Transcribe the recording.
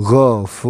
غفورا.